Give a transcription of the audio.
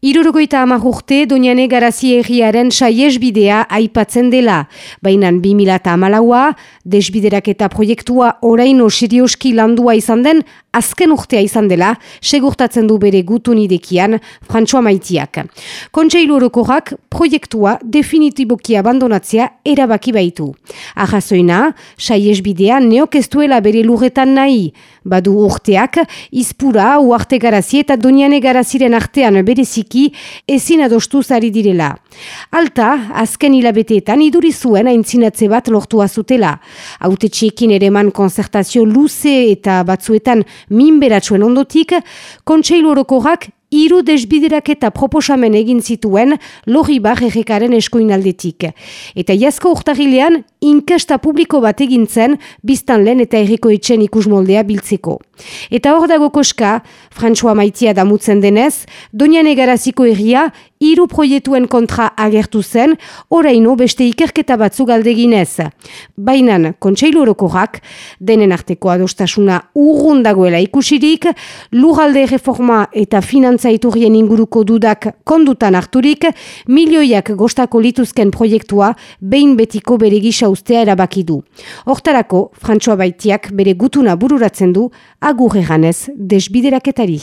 Irurogoita amak urte, Doniane Garazi egiaren saiesbidea aipatzen dela. Bainan 2000 eta amalaua, desbiderak eta proiektua oraino serioski landua izan den, azken urtea izan dela, segurtatzen du bere gutunidekian Frantsoa Maitiak. Kontseilu orokorak proiektua definitiboki abandonatzea erabaki baitu. Ahazoina, saiesbidea neokestuela bere lurretan nahi. Badu urteak, izpura, uarte garazi eta Doniane Garaziren artean berezik ezin adostu zari direla. Alta, azken hilabeteetan iduri zuen aintzinatze bat lortua zutela. Haute txekin ere man konzertazio luze eta batzuetan minberatsuen ondotik, kontseilu orokorak Iru desbiderak eta proposamen egin zituen lori bar errekaren eskoinaldetik. Eta jasko urtahilean, inkesta publiko bat egin zen, biztan lehen eta erriko etxen ikusmoldea biltzeko. Eta hor dago koska, François Maitia damutzen denez, Donian Egaraziko erria, hiru proietuen kontra agertu zen, oraino beste ikerketa batzu galdeginez. Bainan, kontseilu orokorak, denen arteko adostasuna urrun dagoela ikusirik, lugalde reforma eta finantza iturrien inguruko dudak kondutan harturik, milioiak gostako lituzken proiektua behin betiko bere gisa ustea erabaki du. Hortarako, François Baitiak bere gutuna bururatzen du, agur eganez desbideraketari.